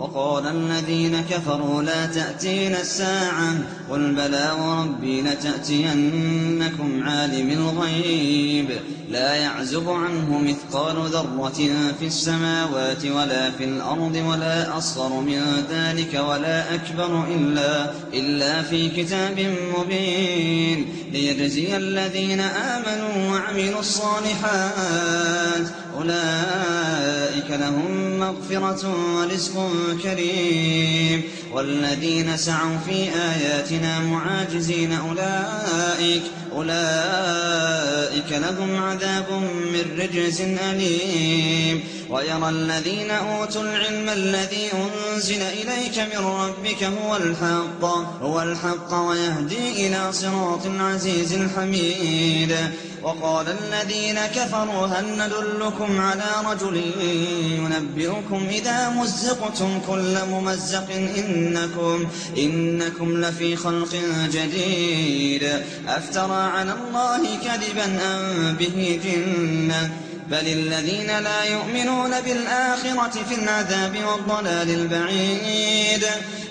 وقال الذين كفروا لا تأتينا الساعة قل بلى وربي لتأتينكم عالم الغيب لا يعزب عنه مثقال ذرة في السماوات ولا في الأرض ولا أصغر من ذلك ولا أكبر إلا, إلا في كتاب مبين ليجزي الذين آمنوا وعملوا الصالحات أولئك لهم مغفرة ورزق كريم والذين سعوا في آياتنا معاجزين أولئك أولئك لهم عذاب من رجز أليم. ويرى الذين أوتوا العلم الذي أنزل إليك من ربك هو الحق هو الحق ويهدي إلى صراط العزيز الحميد. وقال الذين كفروا هل ندلكم على رجل ينبئكم إذا مزقتم كل ممزق إنكم, إنكم لفي خلق جديد أفترى على الله كذبا أم به جنة بل الذين لا يؤمنون بالآخرة في العذاب والضلال البعيد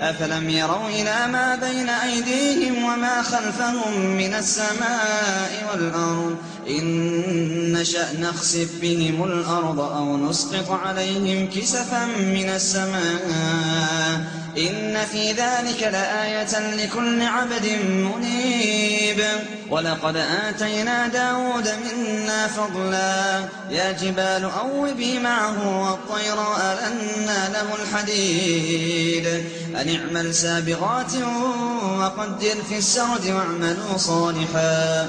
أفلم يروا إلى ما بين أيديهم وما خلفهم من السماء والأرض. إن نشأ نخسف بهم الأرض أو نسقط عليهم كسفا من السماء. إن في ذلك لآية لكل عبد منيب. ولقد آتينا داود منا فضلا. يا جبال أوبي معه والطير ألنا له الحديد. أن اعمل سابغات وقدر في السرد واعملوا صالحا.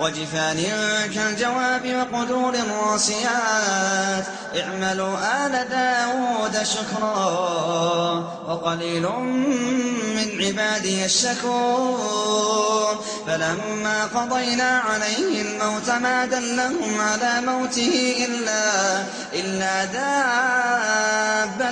وجفان كالجواب وقدور الراسيات. اعملوا آل داود شكرا وقليل من عبادي الشكور فلما قضينا عليه الموت ما دلهم على موته إلا, إلا